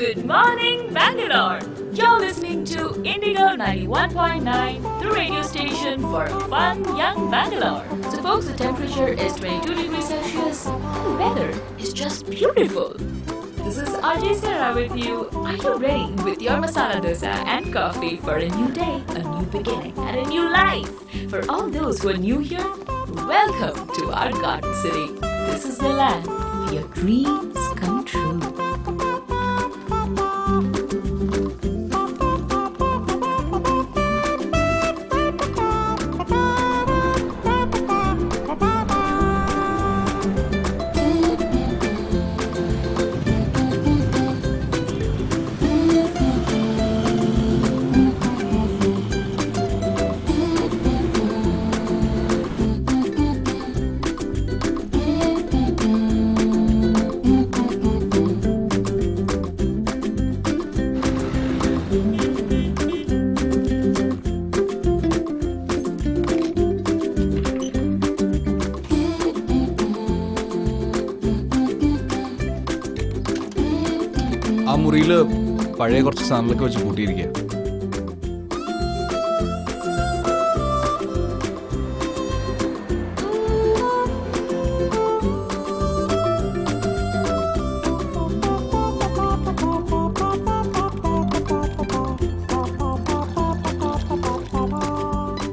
Good morning, Bangalore. You're listening to Indigo 91.9, the radio station for fun young Bangalore. So, folks, the temperature is 22 degrees Celsius. The weather is just beautiful. This is Ajay Sarah with you. Are you ready with your masala dosa and coffee for a new day, a new beginning, and a new life? For all those who are new here, welcome to our garden city. This is the land where your dreams come true. ആ മുറിയിൽ പഴയ കുറച്ച് സാധനങ്ങളൊക്കെ വെച്ച് കൂട്ടിയിരിക്കുക